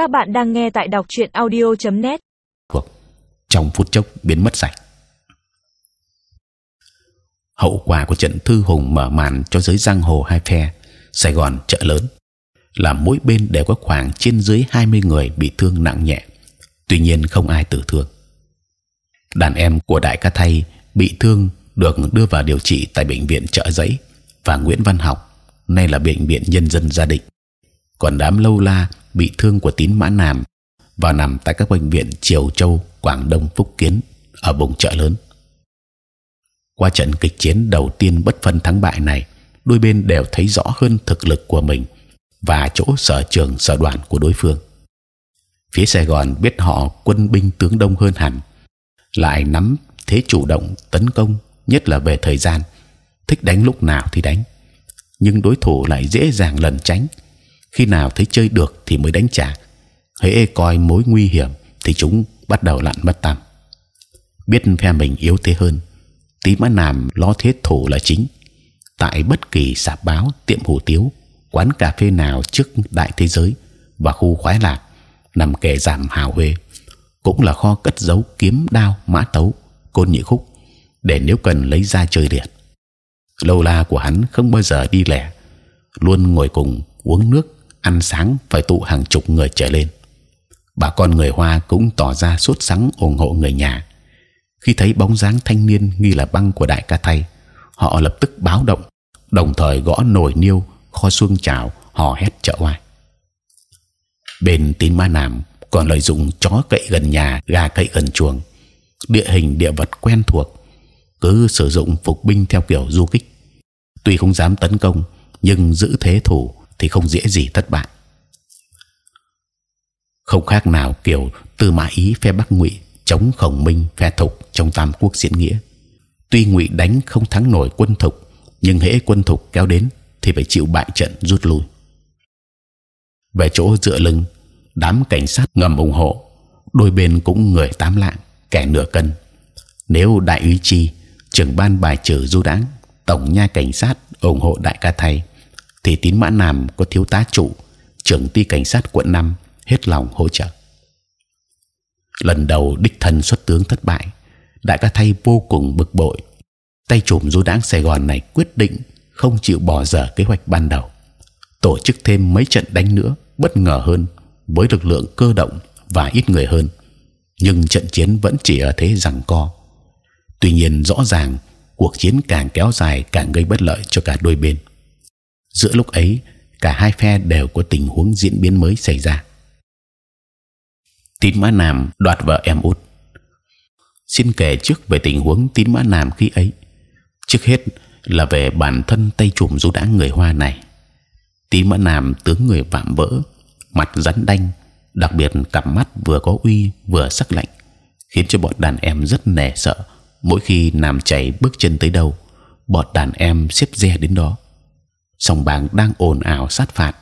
Các bạn đang nghe tại đọc truyện audio.net. Vâng, trong phút chốc biến mất sạch. Hậu quả của trận thư hùng mở màn cho giới giang hồ hai phe Sài Gòn chợ lớn là mỗi bên đều có khoảng trên dưới 20 người bị thương nặng nhẹ, tuy nhiên không ai tử thương. Đàn em của đại ca thay bị thương được đưa vào điều trị tại bệnh viện chợ giấy và Nguyễn Văn Học, nay là bệnh viện nhân dân gia định. Còn đám lâu la bị thương của tín mã nam và nằm tại các bệnh viện Triều Châu, Quảng Đông, Phúc Kiến ở vùng chợ lớn. Qua trận kịch chiến đầu tiên bất phân thắng bại này, đôi bên đều thấy rõ hơn thực lực của mình và chỗ sở trường sở đoàn của đối phương. Phía Sài Gòn biết họ quân binh tướng đông hơn hẳn, lại nắm thế chủ động tấn công, nhất là về thời gian, thích đánh lúc nào thì đánh, nhưng đối thủ lại dễ dàng lẩn tránh. Khi nào thấy chơi được thì mới đánh trả, hễ coi mối nguy hiểm thì chúng bắt đầu lặn mất tăm. Biết phe mình yếu thế hơn, tí mã nàm lo thế thủ là chính. Tại bất kỳ sạp báo, tiệm hủ tiếu, quán cà phê nào trước đại thế giới và khu khoái lạc nằm kề giảm hào huê cũng là kho cất giấu kiếm đao mã tấu côn nhị khúc để nếu cần lấy ra chơi liệt lâu la của hắn không bao giờ đi lẻ luôn ngồi cùng uống nước ăn sáng phải tụ hàng chục người trở lên. Bà con người hoa cũng tỏ ra sốt sắng ủng hộ người nhà. Khi thấy bóng dáng thanh niên nghi là băng của đại ca thay, họ lập tức báo động, đồng thời gõ nồi niêu, kho xuông chảo, hò hét trợ oai. Bên tín ma nam còn lợi dụng chó cậy gần nhà, gà cậy gần chuồng. Địa hình địa vật quen thuộc, cứ sử dụng phục binh theo kiểu du kích. Tuy không dám tấn công, nhưng giữ thế thủ thì không dễ gì thất bại. Không khác nào kiểu tư mã ý phe bắc ngụy chống khổng minh phe thục trong tam quốc diễn nghĩa. Tuy ngụy đánh không thắng nổi quân thục nhưng hễ quân thục kéo đến thì phải chịu bại trận rút lui. Về chỗ dựa lưng đám cảnh sát ngầm ủng hộ đôi bên cũng người tám lạng kẻ nửa cân. Nếu đại úy chi trưởng ban bài trừ du đáng, tổng nha cảnh sát ủng hộ đại ca thầy thì tín mã nam có thiếu tá trụ, trưởng ty cảnh sát quận 5 hết lòng hỗ trợ. Lần đầu đích thân xuất tướng thất bại, đại ca thay vô cùng bực bội. Tay trùm du đãng sài gòn này quyết định không chịu bỏ dở kế hoạch ban đầu. Tổ chức thêm mấy trận đánh nữa, bất ngờ hơn, với lực lượng cơ động và ít người hơn. Nhưng trận chiến vẫn chỉ ở thế rằng co. Tuy nhiên rõ ràng, cuộc chiến càng kéo dài càng gây bất lợi cho cả đôi bên giữa lúc ấy, cả hai phe đều có tình huống diễn biến mới xảy ra. Tín mã nam đoạt vợ em út. Xin kể trước về tình huống tín mã nam khi ấy. Trước hết là về bản thân tay trùm du đãng người hoa này. Tín mã nam tướng người vạm vỡ, mặt rắn đanh, đặc biệt cặp mắt vừa có uy vừa sắc lạnh, khiến cho bọn đàn em rất nể sợ mỗi khi nam chảy bước chân tới đâu, bọn đàn em xếp re đến đó sòng bạc đang ồn ào sát phạt.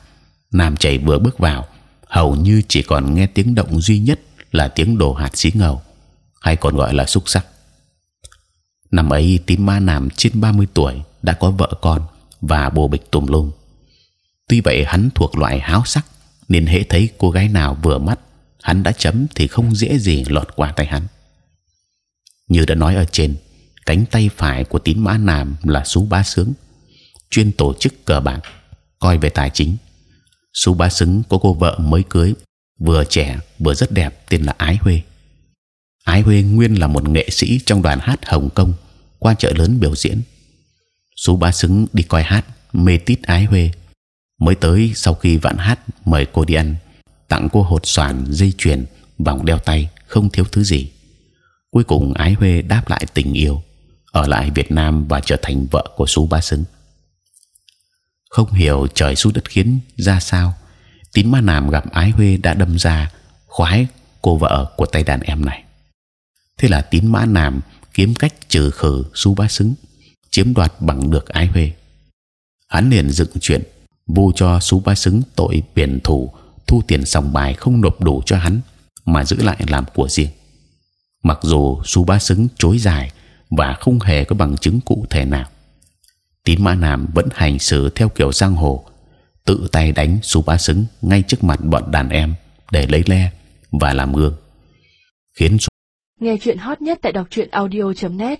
Nam chảy vừa bước vào, hầu như chỉ còn nghe tiếng động duy nhất là tiếng đổ hạt xí ngầu, hay còn gọi là xúc sắc. Năm ấy tín ma nam trên 30 tuổi đã có vợ con và bồ bịch tùm lum. Tuy vậy, hắn thuộc loại háo sắc, nên hễ thấy cô gái nào vừa mắt, hắn đã chấm thì không dễ gì lọt qua tay hắn. Như đã nói ở trên, cánh tay phải của tín mã nam là sú bá sướng chuyên tổ chức cờ bạc, coi về tài chính. Sú bá sướng có cô vợ mới cưới, vừa trẻ vừa rất đẹp, tên là ái huê. Ái huê nguyên là một nghệ sĩ trong đoàn hát hồng kông, qua chợ lớn biểu diễn. Sú bá sướng đi coi hát mê tít ái huê. Mới tới, sau khi vạn hát mời cô đi ăn, tặng cô hột xoàn, dây chuyền, vòng đeo tay, không thiếu thứ gì. Cuối cùng ái huê đáp lại tình yêu, ở lại Việt Nam và trở thành vợ của Sú Bá Sứng không hiểu trời xu đất khiến ra sao. Tín ma nàm gặp ái huê đã đâm ra khoái cô vợ của tay đàn em này. Thế là tín mã nàm kiếm cách trừ khử Sú Bá xứng, chiếm đoạt bằng được ái huê. Hắn liền dựng chuyện vu cho Sú Bá xứng tội biển thủ, thu tiền sòng bài không nộp đủ cho hắn mà giữ lại làm của riêng. Mặc dù Sú Bá xứng chối dài và không hề có bằng chứng cụ thể nào tín mã nam vẫn hành xử theo kiểu giang hồ, tự tay đánh Sú Bá Sứng ngay trước mặt bọn đàn em để lấy le và làm gương, khiến Nghe chuyện hot nhất tại đọc truyện audio.net